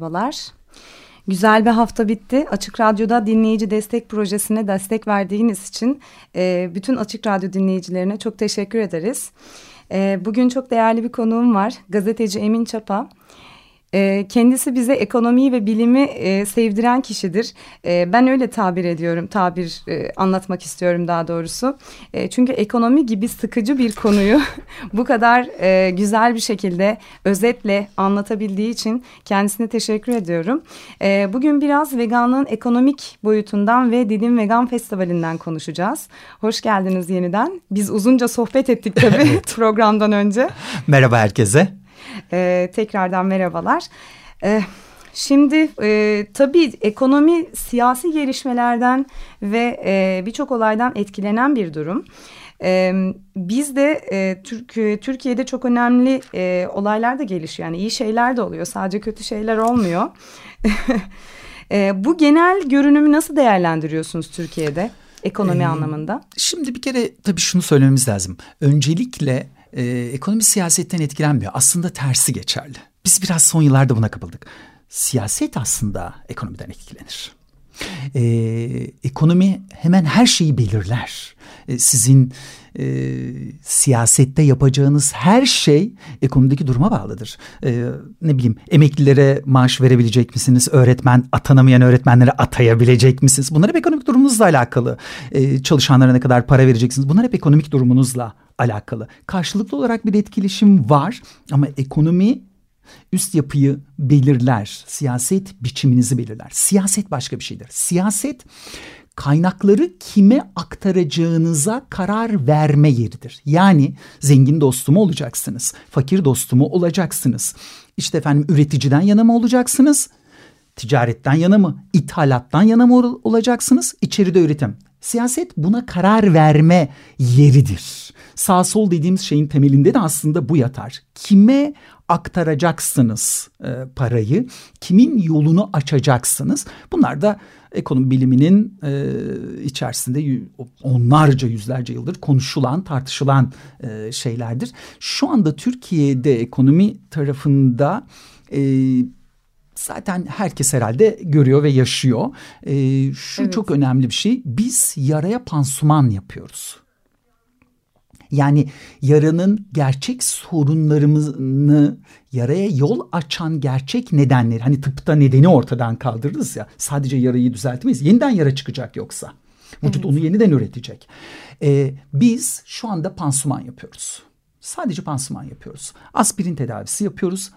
Merhabalar. Güzel bir hafta bitti. Açık Radyo'da dinleyici destek projesine destek verdiğiniz için e, bütün Açık Radyo dinleyicilerine çok teşekkür ederiz. E, bugün çok değerli bir konuğum var. Gazeteci Emin Çapa. E, kendisi bize ekonomiyi ve bilimi e, sevdiren kişidir. E, ben öyle tabir ediyorum, tabir e, anlatmak istiyorum daha doğrusu. E, çünkü ekonomi gibi sıkıcı bir konuyu bu kadar e, güzel bir şekilde özetle anlatabildiği için kendisine teşekkür ediyorum. E, bugün biraz veganlığın ekonomik boyutundan ve Dilim Vegan Festivali'nden konuşacağız. Hoş geldiniz yeniden. Biz uzunca sohbet ettik tabii programdan önce. Merhaba herkese. E, tekrardan merhabalar. E, şimdi e, tabii ekonomi siyasi gelişmelerden ve e, birçok olaydan etkilenen bir durum. Ee, biz de e, Türk, Türkiye'de çok önemli e, olaylar da gelişiyor. Yani iyi şeyler de oluyor. Sadece kötü şeyler olmuyor. e, bu genel görünümü nasıl değerlendiriyorsunuz Türkiye'de ekonomi ee, anlamında? Şimdi bir kere tabii şunu söylememiz lazım. Öncelikle e, ekonomi siyasetten etkilenmiyor. Aslında tersi geçerli. Biz biraz son yıllarda buna kapıldık. Siyaset aslında ekonomiden etkilenir. E, ekonomi hemen her şeyi belirler. E, sizin e, siyasette yapacağınız her şey ekonomideki duruma bağlıdır. E, ne bileyim emeklilere maaş verebilecek misiniz? Öğretmen atanamayan öğretmenlere atayabilecek misiniz? Bunlar hep ekonomik durumunuzla alakalı. E, çalışanlara ne kadar para vereceksiniz? Bunlar hep ekonomik durumunuzla alakalı. Karşılıklı olarak bir etkileşim var ama ekonomi üst yapıyı belirler. Siyaset biçiminizi belirler. Siyaset başka bir şeydir. Siyaset kaynakları kime aktaracağınıza karar verme yeridir. Yani zengin dostumu olacaksınız, fakir dostumu olacaksınız. İşte efendim üreticiden yana mı olacaksınız? Ticaretten yana mı? İthalattan yana mı olacaksınız? İçeride üretim. Siyaset buna karar verme yeridir. Sağ sol dediğimiz şeyin temelinde de aslında bu yatar. Kime aktaracaksınız e, parayı? Kimin yolunu açacaksınız? Bunlar da ekonomi biliminin e, içerisinde onlarca yüzlerce yıldır konuşulan tartışılan e, şeylerdir. Şu anda Türkiye'de ekonomi tarafında e, zaten herkes herhalde görüyor ve yaşıyor. E, şu evet. çok önemli bir şey biz yaraya pansuman yapıyoruz. Yani yaranın gerçek sorunlarımızı yaraya yol açan gerçek nedenleri hani tıpta nedeni ortadan kaldırırız ya sadece yarayı düzeltmeyiz yeniden yara çıkacak yoksa vücut evet. onu yeniden üretecek. Ee, biz şu anda pansuman yapıyoruz. Sadece pansuman yapıyoruz. Aspirin tedavisi yapıyoruz.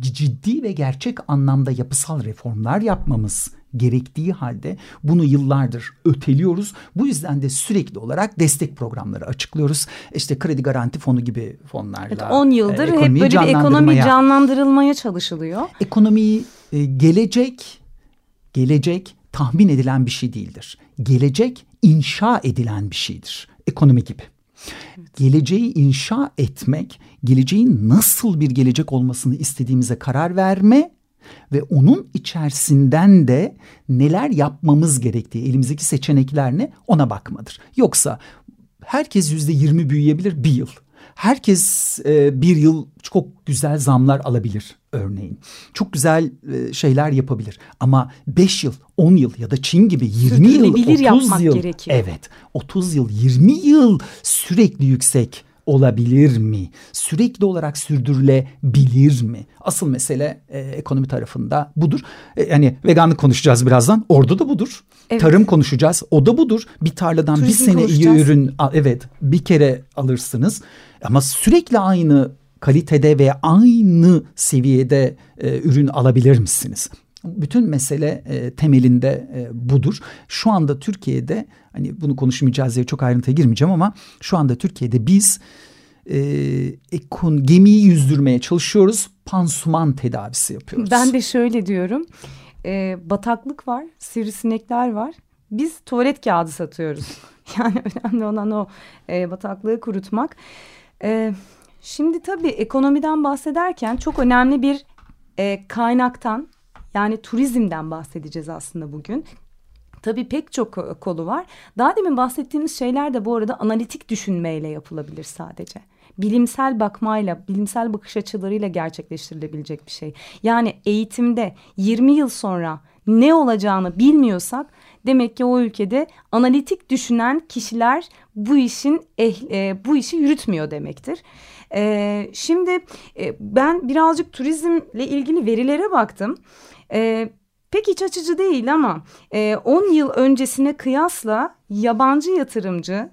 Ciddi ve gerçek anlamda yapısal reformlar yapmamız gerektiği halde bunu yıllardır öteliyoruz. Bu yüzden de sürekli olarak destek programları açıklıyoruz. İşte kredi garanti fonu gibi fonlarla. Evet, 10 yıldır e, hep böyle bir ekonomi canlandırılmaya çalışılıyor. Ekonomiyi e, gelecek gelecek tahmin edilen bir şey değildir. Gelecek inşa edilen bir şeydir. Ekonomi gibi. Geleceği inşa etmek, geleceğin nasıl bir gelecek olmasını istediğimize karar verme ve onun içerisinden de neler yapmamız gerektiği, elimizdeki seçenekler ne ona bakmadır. Yoksa herkes yüzde yirmi büyüyebilir bir yıl. Herkes e, bir yıl çok güzel zamlar alabilir örneğin. Çok güzel e, şeyler yapabilir. Ama beş yıl, on yıl ya da Çin gibi yirmi yıl, otuz yıl. Gerekiyor. Evet, otuz yıl, yirmi yıl sürekli yüksek olabilir mi? Sürekli olarak sürdürülebilir mi? Asıl mesele e, ekonomi tarafında budur. E, yani veganlık konuşacağız birazdan. Orada da budur. Evet. Tarım konuşacağız. O da budur. Bir tarladan Turizm bir sene iyi ürün evet bir kere alırsınız. Ama sürekli aynı kalitede ve aynı seviyede e, ürün alabilir misiniz? Bütün mesele e, temelinde e, budur. Şu anda Türkiye'de hani bunu konuşmayacağız diye çok ayrıntıya girmeyeceğim ama şu anda Türkiye'de biz e, ekon gemiyi yüzdürmeye çalışıyoruz. Pansuman tedavisi yapıyoruz. Ben de şöyle diyorum. E, bataklık var, sivrisinekler var. Biz tuvalet kağıdı satıyoruz. Yani önemli olan o e, bataklığı kurutmak. E, şimdi tabii ekonomiden bahsederken çok önemli bir e, kaynaktan yani turizmden bahsedeceğiz aslında bugün. Tabii pek çok kolu var. Daha demin bahsettiğimiz şeyler de bu arada analitik düşünmeyle yapılabilir sadece. Bilimsel bakmayla, bilimsel bakış açılarıyla gerçekleştirilebilecek bir şey. Yani eğitimde 20 yıl sonra ne olacağını bilmiyorsak demek ki o ülkede analitik düşünen kişiler bu işin eh, e, bu işi yürütmüyor demektir. E, şimdi e, ben birazcık turizmle ilgili verilere baktım. E, pek iç açıcı değil ama 10 e, yıl öncesine kıyasla yabancı yatırımcı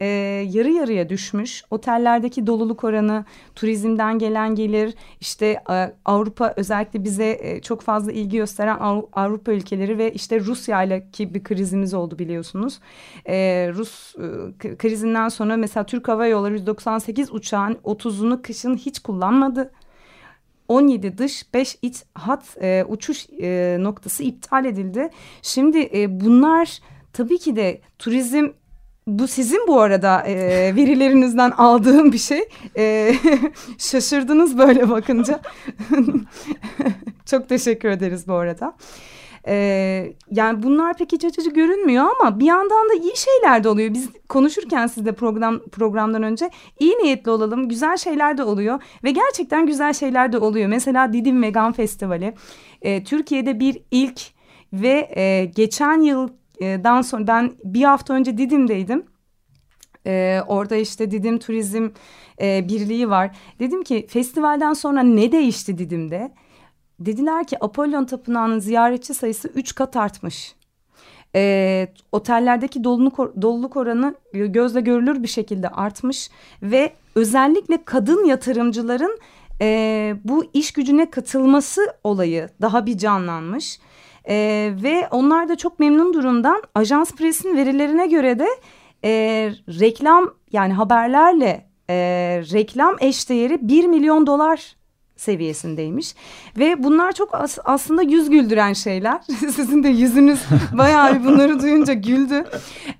e, yarı yarıya düşmüş. Otellerdeki doluluk oranı, turizmden gelen gelir, işte e, Avrupa özellikle bize e, çok fazla ilgi gösteren Avrupa ülkeleri ve işte Rusya ile ki bir krizimiz oldu biliyorsunuz. E, Rus e, krizinden sonra mesela Türk Hava Yolları 198 uçağın 30'unu kışın hiç kullanmadı. 17 dış 5 iç hat e, uçuş e, noktası iptal edildi. Şimdi e, bunlar tabii ki de turizm bu sizin bu arada e, verilerinizden aldığım bir şey. E, şaşırdınız böyle bakınca. Çok teşekkür ederiz bu arada. Ee, yani bunlar pek iç açıcı görünmüyor ama bir yandan da iyi şeyler de oluyor. Biz konuşurken sizde program programdan önce iyi niyetli olalım. Güzel şeyler de oluyor ve gerçekten güzel şeyler de oluyor. Mesela Didim Vegan Festivali e, Türkiye'de bir ilk ve e, geçen yıl dan sonra ben bir hafta önce Didim'deydim. Ee, orada işte Didim Turizm e, Birliği var. Dedim ki festivalden sonra ne değişti Didim'de? Dediler ki Apollon Tapınağı'nın ziyaretçi sayısı üç kat artmış. Ee, otellerdeki doluluk, doluluk oranı gözle görülür bir şekilde artmış ve özellikle kadın yatırımcıların e, bu iş gücüne katılması olayı daha bir canlanmış. E, ve onlar da çok memnun durumdan. Ajans Press'in verilerine göre de e, reklam yani haberlerle e, reklam eşdeğeri 1 milyon dolar seviyesindeymiş. Ve bunlar çok as aslında yüz güldüren şeyler. Sizin de yüzünüz bayağı bunları duyunca güldü.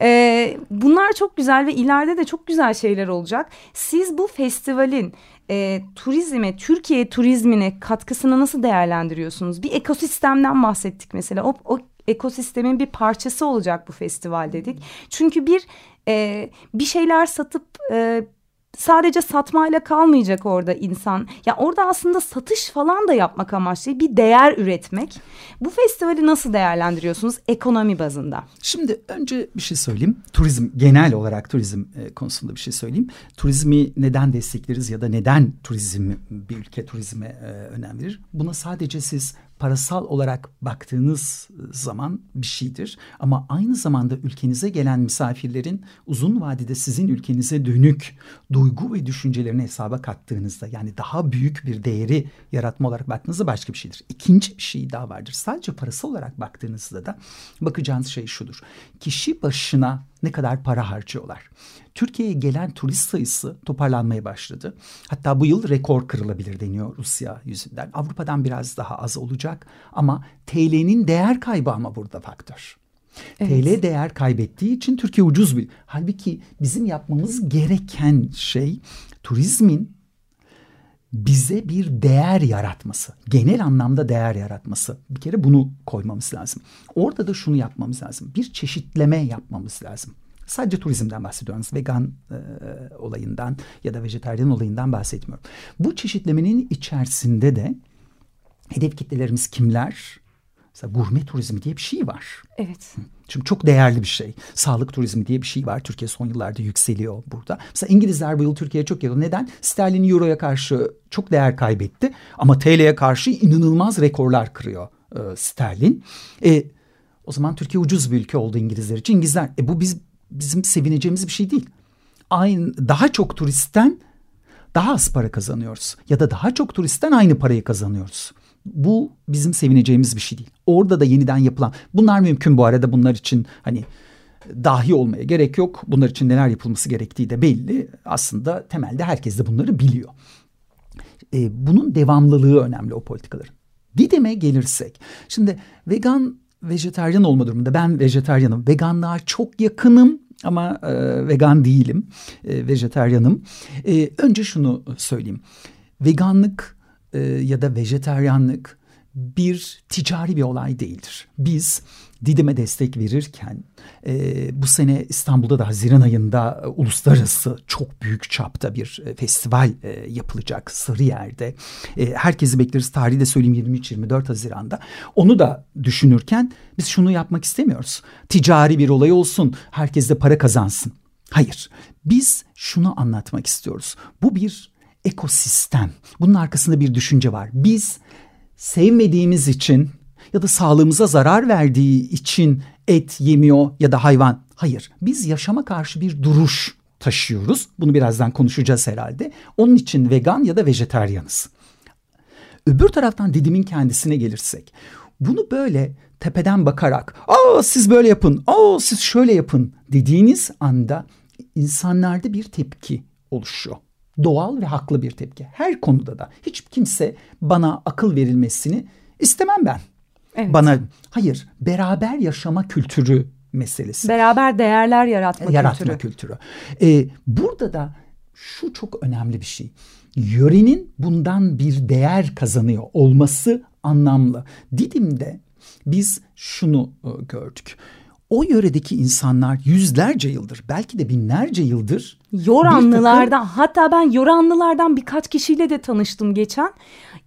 Ee, bunlar çok güzel ve ileride de çok güzel şeyler olacak. Siz bu festivalin e, turizme, Türkiye turizmine katkısını nasıl değerlendiriyorsunuz? Bir ekosistemden bahsettik mesela. O, o ekosistemin bir parçası olacak bu festival dedik. Çünkü bir e, bir şeyler satıp e, sadece satmayla kalmayacak orada insan. Ya orada aslında satış falan da yapmak amaçlı bir değer üretmek. Bu festivali nasıl değerlendiriyorsunuz ekonomi bazında? Şimdi önce bir şey söyleyeyim. Turizm genel olarak turizm e, konusunda bir şey söyleyeyim. Turizmi neden destekleriz ya da neden turizm bir ülke turizme e, önem verir? Buna sadece siz parasal olarak baktığınız zaman bir şeydir. Ama aynı zamanda ülkenize gelen misafirlerin uzun vadede sizin ülkenize dönük duygu ve düşüncelerini hesaba kattığınızda yani daha büyük bir değeri yaratma olarak baktığınızda başka bir şeydir. İkinci bir şey daha vardır. Sadece parasal olarak baktığınızda da bakacağınız şey şudur. Kişi başına ne kadar para harcıyorlar. Türkiye'ye gelen turist sayısı toparlanmaya başladı. Hatta bu yıl rekor kırılabilir deniyor Rusya yüzünden. Avrupa'dan biraz daha az olacak ama TL'nin değer kaybı ama burada faktör. Evet. TL değer kaybettiği için Türkiye ucuz bir. Halbuki bizim yapmamız gereken şey turizmin bize bir değer yaratması. Genel anlamda değer yaratması. Bir kere bunu koymamız lazım. Orada da şunu yapmamız lazım. Bir çeşitleme yapmamız lazım. Sadece turizmden bahsediyoruz. Vegan e, olayından ya da vejetaryen olayından bahsetmiyorum. Bu çeşitlemenin içerisinde de hedef kitlelerimiz kimler? Mesela gurme turizmi diye bir şey var. Evet. Çünkü çok değerli bir şey. Sağlık turizmi diye bir şey var. Türkiye son yıllarda yükseliyor burada. Mesela İngilizler bu yıl Türkiye'ye çok yakın. Neden? Sterlin Euro'ya karşı çok değer kaybetti. Ama TL'ye karşı inanılmaz rekorlar kırıyor e, sterlin. E, o zaman Türkiye ucuz bir ülke oldu İngilizler için. İngilizler e, bu biz bizim sevineceğimiz bir şey değil. Aynı daha çok turistten daha az para kazanıyoruz ya da daha çok turistten aynı parayı kazanıyoruz. Bu bizim sevineceğimiz bir şey değil. Orada da yeniden yapılan bunlar mümkün bu arada bunlar için hani dahi olmaya gerek yok. Bunlar için neler yapılması gerektiği de belli. Aslında temelde herkes de bunları biliyor. E, bunun devamlılığı önemli o politikaların. Didim'e gelirsek. Şimdi vegan vejeteryan olma durumunda ben vejeteryanım. Veganlığa çok yakınım ama e, vegan değilim. E, vejeteryanım. E, önce şunu söyleyeyim. Veganlık e, ya da vejeteryanlık bir ticari bir olay değildir. Biz Didim'e destek verirken e, bu sene İstanbul'da da Haziran ayında e, uluslararası çok büyük çapta bir e, festival e, yapılacak Sarıyer'de. E, herkesi bekleriz tarihi de söyleyeyim 23-24 Haziran'da. Onu da düşünürken biz şunu yapmak istemiyoruz. Ticari bir olay olsun herkes de para kazansın. Hayır biz şunu anlatmak istiyoruz. Bu bir ekosistem. Bunun arkasında bir düşünce var. Biz sevmediğimiz için ya da sağlığımıza zarar verdiği için et yemiyor ya da hayvan. Hayır biz yaşama karşı bir duruş taşıyoruz. Bunu birazdan konuşacağız herhalde. Onun için vegan ya da vejeteryanız. Öbür taraftan Didim'in kendisine gelirsek. Bunu böyle tepeden bakarak aa siz böyle yapın, aa siz şöyle yapın dediğiniz anda insanlarda bir tepki oluşuyor. Doğal ve haklı bir tepki. Her konuda da hiç kimse bana akıl verilmesini istemem ben. Evet. Bana hayır beraber yaşama kültürü meselesi. Beraber değerler yaratma, yaratma kültürü. kültürü. Ee, burada da şu çok önemli bir şey. Yörenin bundan bir değer kazanıyor olması anlamlı. Didim'de biz şunu e, gördük. O yöredeki insanlar yüzlerce yıldır belki de binlerce yıldır Yoranlılardan takım... hatta ben Yoranlılardan birkaç kişiyle de tanıştım geçen.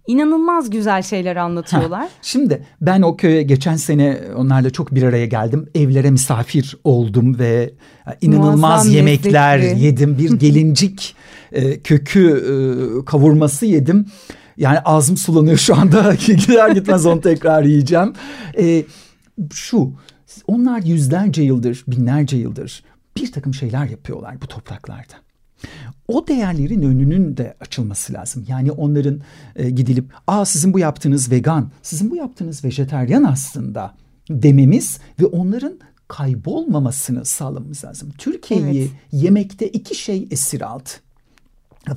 İnanılmaz güzel şeyler anlatıyorlar. Ha, şimdi ben o köye geçen sene onlarla çok bir araya geldim. Evlere misafir oldum ve inanılmaz Muazzam yemekler lezzetli. yedim. Bir gelincik e, kökü e, kavurması yedim. Yani ağzım sulanıyor şu anda. Gider gitmez onu tekrar yiyeceğim. E, şu onlar yüzlerce yıldır, binlerce yıldır bir takım şeyler yapıyorlar bu topraklarda. O değerlerin önünün de açılması lazım. Yani onların e, gidilip aa sizin bu yaptığınız vegan, sizin bu yaptığınız vejeteryan aslında dememiz ve onların kaybolmamasını sağlamamız lazım. Türkiye'yi evet. yemekte iki şey esir aldı.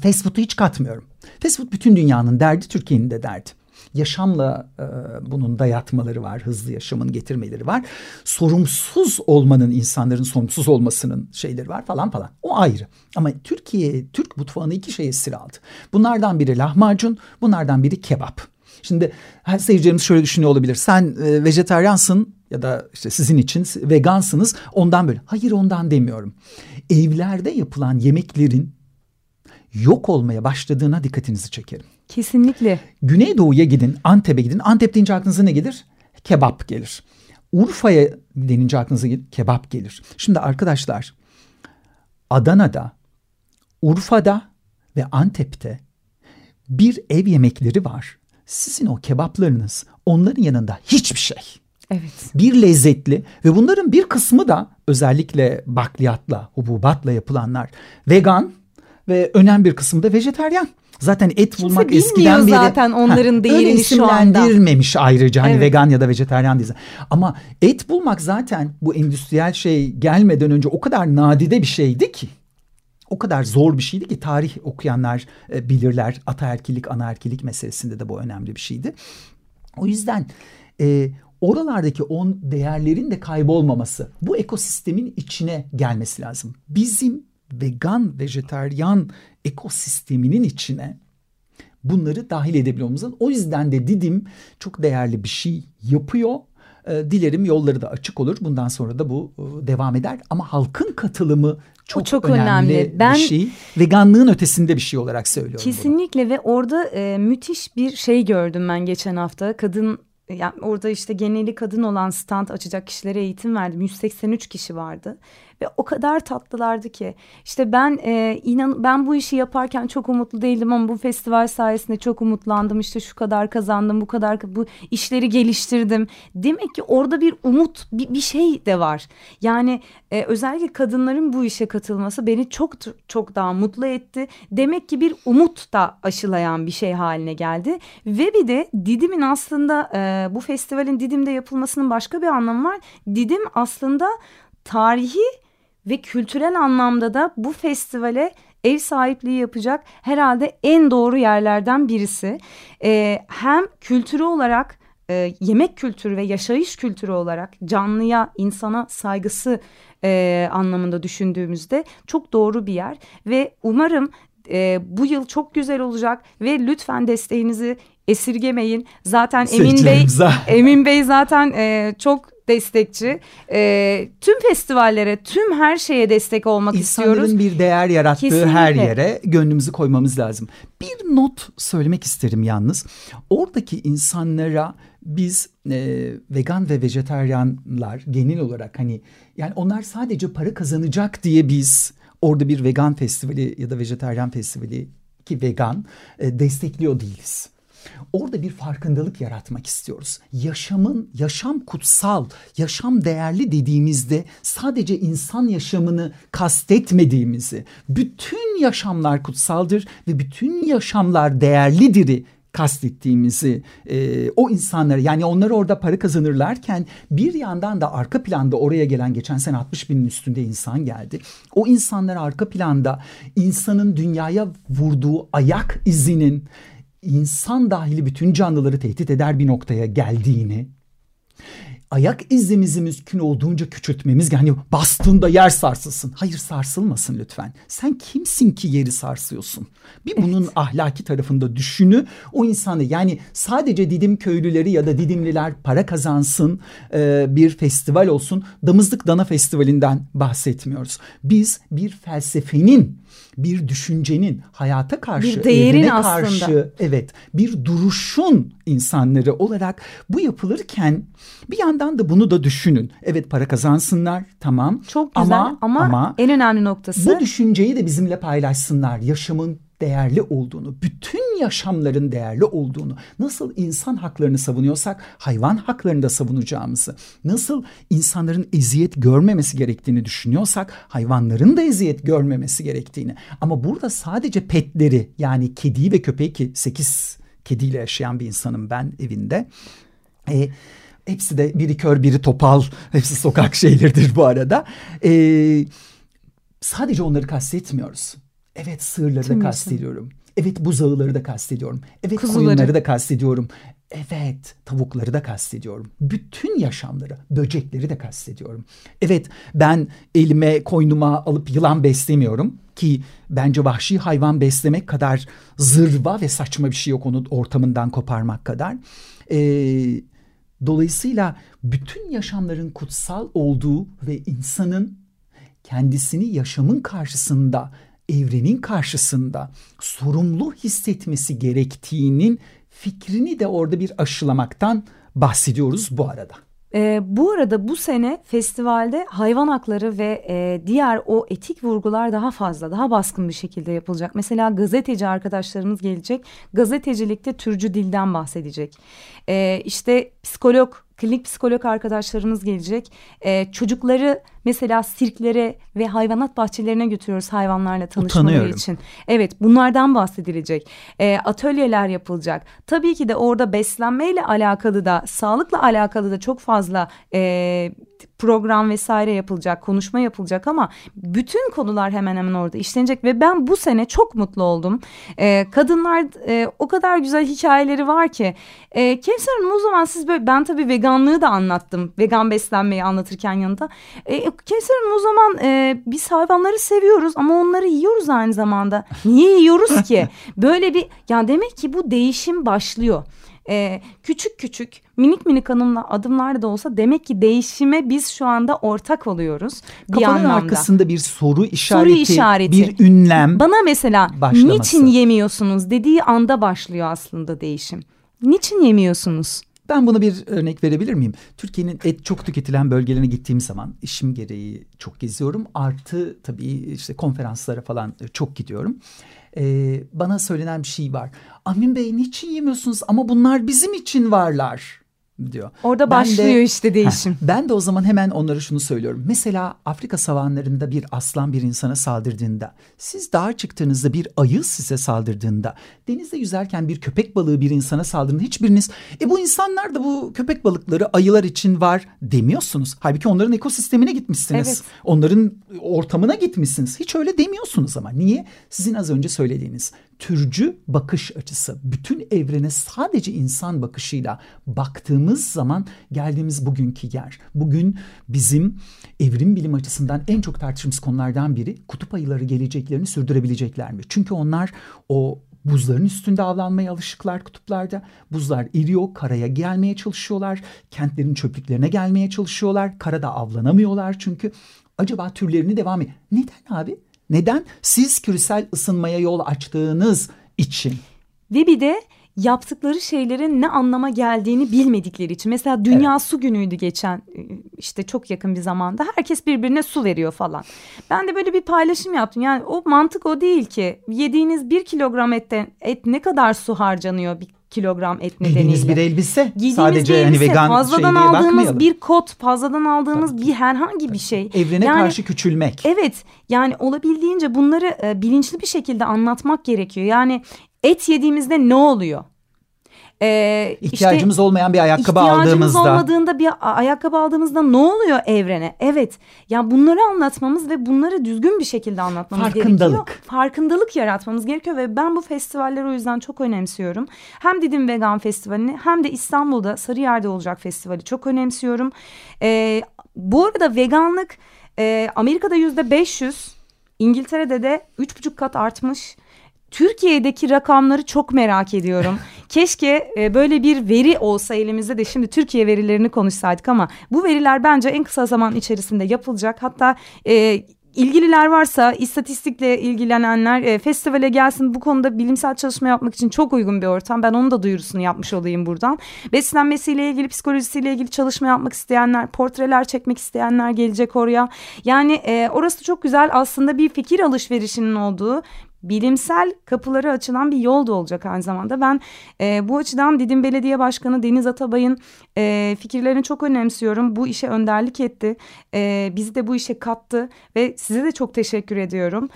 Fast food'u hiç katmıyorum. Fast food bütün dünyanın derdi, Türkiye'nin de derdi yaşamla e, bunun dayatmaları var, hızlı yaşamın getirmeleri var. Sorumsuz olmanın, insanların sorumsuz olmasının şeyleri var falan falan. O ayrı. Ama Türkiye, Türk mutfağını iki şey esir aldı. Bunlardan biri lahmacun, bunlardan biri kebap. Şimdi her seyircilerimiz şöyle düşünüyor olabilir. Sen e, vejetaryansın ya da işte sizin için vegansınız ondan böyle. Hayır ondan demiyorum. Evlerde yapılan yemeklerin yok olmaya başladığına dikkatinizi çekerim. Kesinlikle. Güneydoğu'ya gidin, Antep'e gidin. Antep deyince aklınıza ne gelir? Kebap gelir. Urfa'ya denince aklınıza gelir, kebap gelir. Şimdi arkadaşlar Adana'da, Urfa'da ve Antep'te bir ev yemekleri var. Sizin o kebaplarınız onların yanında hiçbir şey. Evet. Bir lezzetli ve bunların bir kısmı da özellikle bakliyatla, hububatla yapılanlar vegan ve önemli bir kısmı da vejeteryan. Zaten et Kimse bulmak eskiden beri zaten onların değerini şu anda. isimlendirmemiş ayrıca hani evet. vegan ya da vejeteryan diye. Ama et bulmak zaten bu endüstriyel şey gelmeden önce o kadar nadide bir şeydi ki. O kadar zor bir şeydi ki tarih okuyanlar e, bilirler. Ataerkilik, anaerkilik meselesinde de bu önemli bir şeydi. O yüzden e, oralardaki on değerlerin de kaybolmaması bu ekosistemin içine gelmesi lazım. Bizim vegan, vejeteryan ekosisteminin içine bunları dahil edebiliyorumuzun. O yüzden de Didim çok değerli bir şey yapıyor. E, dilerim yolları da açık olur. Bundan sonra da bu e, devam eder. Ama halkın katılımı çok, çok önemli, önemli. Ben, bir şey. Veganlığın ötesinde bir şey olarak söylüyorum. Kesinlikle bunu. ve orada e, müthiş bir şey gördüm ben geçen hafta. Kadın yani orada işte geneli kadın olan stand açacak kişilere eğitim verdim. 183 kişi vardı ve o kadar tatlılardı ki. İşte ben e, inan ben bu işi yaparken çok umutlu değildim ama bu festival sayesinde çok umutlandım. İşte şu kadar kazandım bu kadar bu işleri geliştirdim. Demek ki orada bir umut bir, bir şey de var. Yani e, özellikle kadınların bu işe katılması beni çok çok daha mutlu etti. Demek ki bir umut da aşılayan bir şey haline geldi. Ve bir de Didim'in aslında e, bu festivalin Didim'de yapılmasının başka bir anlamı var. Didim aslında tarihi ve kültürel anlamda da bu festivale ev sahipliği yapacak herhalde en doğru yerlerden birisi. E, hem kültürü olarak e, yemek kültürü ve yaşayış kültürü olarak canlıya, insana saygısı e, anlamında düşündüğümüzde çok doğru bir yer. Ve umarım e, bu yıl çok güzel olacak ve lütfen desteğinizi esirgemeyin. Zaten Emin Bey Emin Bey zaten e, çok destekçi. E, tüm festivallere, tüm her şeye destek olmak İnsanların istiyoruz. İnsanların bir değer yarattığı Kesinlikle. her yere gönlümüzü koymamız lazım. Bir not söylemek isterim yalnız. Oradaki insanlara biz e, vegan ve vejeteryanlar genel olarak hani yani onlar sadece para kazanacak diye biz orada bir vegan festivali ya da vejeteryan festivali ki vegan e, destekliyor değiliz. Orada bir farkındalık yaratmak istiyoruz. Yaşamın, yaşam kutsal, yaşam değerli dediğimizde sadece insan yaşamını kastetmediğimizi, bütün yaşamlar kutsaldır ve bütün yaşamlar değerlidir kastettiğimizi e, o insanları yani onları orada para kazanırlarken bir yandan da arka planda oraya gelen geçen sene 60 binin üstünde insan geldi. O insanlar arka planda insanın dünyaya vurduğu ayak izinin insan dahili bütün canlıları tehdit eder bir noktaya geldiğini ayak izimizi mümkün olduğunca küçültmemiz yani bastığında yer sarsılsın. Hayır sarsılmasın lütfen. Sen kimsin ki yeri sarsıyorsun? Bir bunun evet. ahlaki tarafında düşünü o insanı yani sadece Didim köylüleri ya da Didimliler para kazansın e, bir festival olsun. Damızlık Dana Festivali'nden bahsetmiyoruz. Biz bir felsefenin bir düşüncenin hayata karşı, bir değerin karşı, aslında. evet, bir duruşun insanları olarak bu yapılırken bir yandan da bunu da düşünün. Evet para kazansınlar tamam. Çok güzel ama, ama, ama en önemli noktası. Bu düşünceyi de bizimle paylaşsınlar. Yaşamın değerli olduğunu, bütün yaşamların değerli olduğunu, nasıl insan haklarını savunuyorsak hayvan haklarını da savunacağımızı, nasıl insanların eziyet görmemesi gerektiğini düşünüyorsak hayvanların da eziyet görmemesi gerektiğini. Ama burada sadece petleri yani kediyi ve köpeği ki sekiz kediyle yaşayan bir insanım ben evinde. E, hepsi de biri kör biri topal hepsi sokak şeyleridir bu arada. E, sadece onları kastetmiyoruz Evet sığırları Tüm da kastediyorum. Evet buzağıları da kastediyorum. Evet Kuzuları. koyunları da kastediyorum. Evet tavukları da kastediyorum. Bütün yaşamları, böcekleri de kastediyorum. Evet ben elime koynuma alıp yılan beslemiyorum ki bence vahşi hayvan beslemek kadar zırva ve saçma bir şey yok onu ortamından koparmak kadar. Ee, dolayısıyla bütün yaşamların kutsal olduğu ve insanın kendisini yaşamın karşısında evrenin karşısında sorumlu hissetmesi gerektiğinin fikrini de orada bir aşılamaktan bahsediyoruz bu arada. E, bu arada bu sene festivalde hayvan hakları ve e, diğer o etik vurgular daha fazla, daha baskın bir şekilde yapılacak. Mesela gazeteci arkadaşlarımız gelecek. Gazetecilikte türcü dilden bahsedecek. E, işte psikolog, klinik psikolog arkadaşlarımız gelecek. E, çocukları mesela sirklere ve hayvanat bahçelerine götürüyoruz hayvanlarla tanışmaları için. Evet bunlardan bahsedilecek. E, atölyeler yapılacak. Tabii ki de orada beslenmeyle alakalı da sağlıkla alakalı da çok fazla e, program vesaire yapılacak, konuşma yapılacak ama bütün konular hemen hemen orada işlenecek ve ben bu sene çok mutlu oldum. E, kadınlar e, o kadar güzel hikayeleri var ki. E, Kevser Hanım o zaman siz böyle ben tabii veganlığı da anlattım. Vegan beslenmeyi anlatırken yanında. E, Kevser Hanım o zaman e, biz hayvanları seviyoruz ama onları yiyoruz aynı zamanda. Niye yiyoruz ki? Böyle bir ya demek ki bu değişim başlıyor e, küçük küçük minik minik adımla, adımlar da olsa demek ki değişime biz şu anda ortak oluyoruz. Bir Kafanın anlamda. arkasında bir soru işareti, soru işareti, bir ünlem. Bana mesela başlaması. niçin yemiyorsunuz dediği anda başlıyor aslında değişim. Niçin yemiyorsunuz? Ben buna bir örnek verebilir miyim? Türkiye'nin et çok tüketilen bölgelerine gittiğim zaman işim gereği çok geziyorum. Artı tabii işte konferanslara falan çok gidiyorum e, bana söylenen bir şey var. Amin Bey niçin yemiyorsunuz ama bunlar bizim için varlar. Diyor. Orada başlıyor de, işte değişim. Heh, ben de o zaman hemen onlara şunu söylüyorum. Mesela Afrika savanlarında bir aslan bir insana saldırdığında, siz dağa çıktığınızda bir ayı size saldırdığında, denizde yüzerken bir köpek balığı bir insana saldırdığında hiçbiriniz e bu insanlar da bu köpek balıkları ayılar için var demiyorsunuz. Halbuki onların ekosistemine gitmişsiniz. Evet. Onların ortamına gitmişsiniz. Hiç öyle demiyorsunuz ama. Niye? Sizin az önce söylediğiniz türcü bakış açısı. Bütün evrene sadece insan bakışıyla baktığımız zaman geldiğimiz bugünkü yer. Bugün bizim evrim bilim açısından en çok tartıştığımız konulardan biri kutup ayıları geleceklerini sürdürebilecekler mi? Çünkü onlar o Buzların üstünde avlanmaya alışıklar kutuplarda. Buzlar eriyor, karaya gelmeye çalışıyorlar. Kentlerin çöplüklerine gelmeye çalışıyorlar. Karada avlanamıyorlar çünkü. Acaba türlerini devam ediyor. Neden abi? Neden? Siz küresel ısınmaya yol açtığınız için. Ve bir de yaptıkları şeylerin ne anlama geldiğini bilmedikleri için. Mesela Dünya evet. Su Günü'ydü geçen e, işte çok yakın bir zamanda. Herkes birbirine su veriyor falan. Ben de böyle bir paylaşım yaptım. Yani o mantık o değil ki. Yediğiniz bir kilogram etten et ne kadar su harcanıyor bir kilogram et nedeniyle. Giydiğiniz bir elbise Giydiğimiz sadece bir elbise, hani vegan fazladan aldığımız bir kot, fazladan aldığımız Tabii. bir herhangi bir şey. Evrene yani, karşı küçülmek. Evet yani olabildiğince bunları e, bilinçli bir şekilde anlatmak gerekiyor. Yani et yediğimizde ne oluyor? Ee, ihtiyacımız işte, olmayan bir ayakkabı ihtiyacımız aldığımızda. İhtiyacımız olmadığında bir ayakkabı aldığımızda ne oluyor evrene? Evet. Yani bunları anlatmamız ve bunları düzgün bir şekilde anlatmamız Farkındalık. gerekiyor. Farkındalık yaratmamız gerekiyor ve ben bu festivalleri o yüzden çok önemsiyorum. Hem Didim Vegan Festivali'ni hem de İstanbul'da Sarıyer'de olacak festivali çok önemsiyorum. Ee, bu arada veganlık e, Amerika'da yüzde 500, İngiltere'de de üç buçuk kat artmış. Türkiye'deki rakamları çok merak ediyorum. Keşke e, böyle bir veri olsa elimizde de şimdi Türkiye verilerini konuşsaydık ama bu veriler bence en kısa zaman içerisinde yapılacak. Hatta e, ilgililer varsa istatistikle ilgilenenler e, festivale gelsin bu konuda bilimsel çalışma yapmak için çok uygun bir ortam. Ben onun da duyurusunu yapmış olayım buradan. Beslenmesiyle ilgili psikolojisiyle ilgili çalışma yapmak isteyenler, portreler çekmek isteyenler gelecek oraya. Yani e, orası çok güzel aslında bir fikir alışverişinin olduğu bilimsel kapıları açılan bir yol da olacak aynı zamanda. Ben e, bu açıdan Didim Belediye Başkanı Deniz Atabay'ın e, fikirlerini çok önemsiyorum. Bu işe önderlik etti. E, bizi de bu işe kattı ve size de çok teşekkür ediyorum.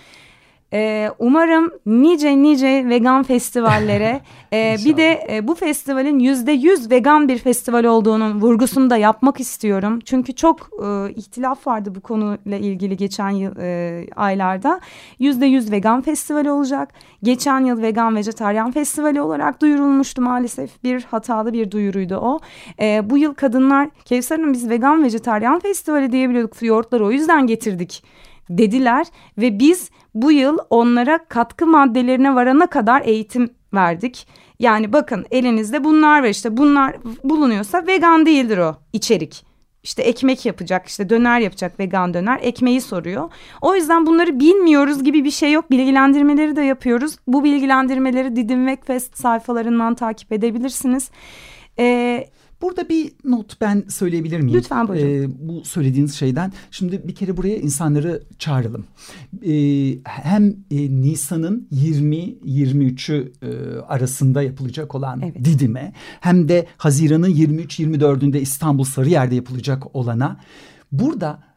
Ee, umarım nice nice vegan festivallere e, bir de e, bu festivalin yüzde yüz vegan bir festival olduğunun vurgusunu da yapmak istiyorum. Çünkü çok e, ihtilaf vardı bu konuyla ilgili geçen yıl e, aylarda. Yüzde yüz vegan festivali olacak. Geçen yıl vegan vejetaryen festivali olarak duyurulmuştu maalesef. Bir hatalı bir duyuruydu o. E, bu yıl kadınlar Kevser Hanım biz vegan vejetaryen festivali diyebiliyorduk. Fiyortları o yüzden getirdik dediler ve biz bu yıl onlara katkı maddelerine varana kadar eğitim verdik. Yani bakın elinizde bunlar var işte bunlar bulunuyorsa vegan değildir o içerik. İşte ekmek yapacak, işte döner yapacak vegan döner, ekmeği soruyor. O yüzden bunları bilmiyoruz gibi bir şey yok. Bilgilendirmeleri de yapıyoruz. Bu bilgilendirmeleri Didim Vekfest sayfalarından takip edebilirsiniz. Ee, Burada bir not ben söyleyebilir miyim? Lütfen buyurun. Ee, bu söylediğiniz şeyden. Şimdi bir kere buraya insanları çağıralım. Ee, hem e, Nisan'ın 20-23'ü e, arasında yapılacak olan evet. Didim'e hem de Haziran'ın 23-24'ünde İstanbul Sarıyer'de yapılacak olana burada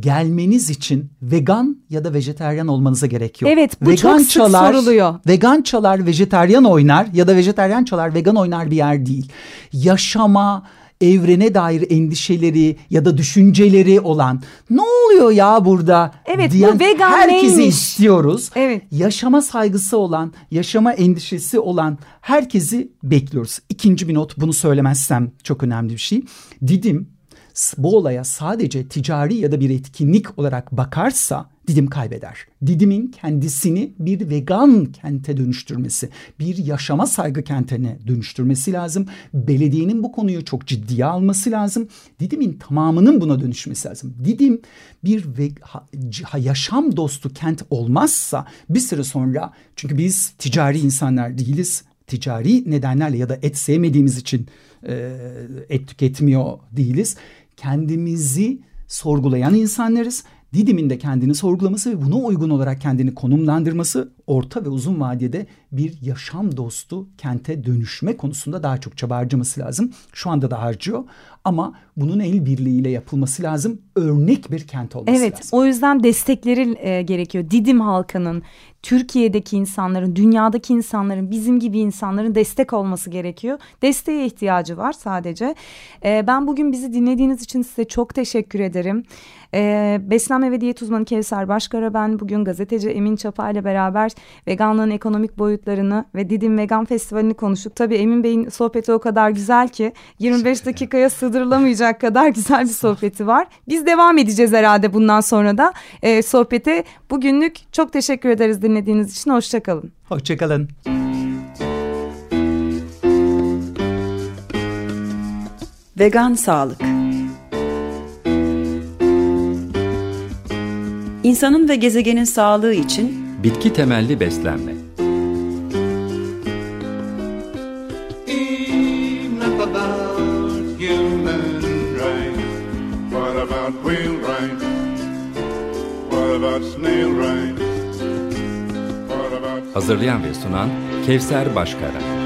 gelmeniz için vegan ya da vejeteryan olmanıza gerek yok. Evet bu vegan çok sık çalar, soruluyor. Vegan çalar vejeteryan oynar ya da vejeteryan çalar vegan oynar bir yer değil. Yaşama, evrene dair endişeleri ya da düşünceleri olan ne oluyor ya burada evet, diyen bu vegan herkesi neymiş? istiyoruz. Evet. Yaşama saygısı olan, yaşama endişesi olan herkesi bekliyoruz. İkinci bir not bunu söylemezsem çok önemli bir şey. Didim bu olaya sadece ticari ya da bir etkinlik olarak bakarsa Didim kaybeder. Didim'in kendisini bir vegan kente dönüştürmesi, bir yaşama saygı kentine dönüştürmesi lazım. Belediyenin bu konuyu çok ciddiye alması lazım. Didim'in tamamının buna dönüşmesi lazım. Didim bir ve, ha, yaşam dostu kent olmazsa bir süre sonra çünkü biz ticari insanlar değiliz. Ticari nedenlerle ya da et sevmediğimiz için e, et tüketmiyor değiliz kendimizi sorgulayan insanlarız. Didim'in de kendini sorgulaması ve buna uygun olarak kendini konumlandırması orta ve uzun vadede bir yaşam dostu kente dönüşme konusunda daha çok çaba harcaması lazım. Şu anda da harcıyor ama bunun el birliğiyle yapılması lazım. Örnek bir kent olması evet, lazım. Evet o yüzden destekleri e, gerekiyor. Didim halkının, Türkiye'deki insanların, dünyadaki insanların, bizim gibi insanların destek olması gerekiyor. Desteğe ihtiyacı var sadece. E, ben bugün bizi dinlediğiniz için size çok teşekkür ederim. E, beslenme ve diyet uzmanı Kevser Başkara ben bugün gazeteci Emin Çapa ile beraber veganlığın ekonomik boyutlarını ve Didim Vegan Festivali'ni konuştuk. Tabii Emin Bey'in sohbeti o kadar güzel ki 25 dakikaya sığdırılamayacak kadar güzel bir sohbeti var. Biz devam edeceğiz herhalde bundan sonra da e, sohbete. Bugünlük çok teşekkür ederiz dinlediğiniz için. Hoşçakalın. Hoşçakalın. Vegan Sağlık İnsanın ve gezegenin sağlığı için bitki temelli beslenme. Hazırlayan ve sunan Kevser Başkara.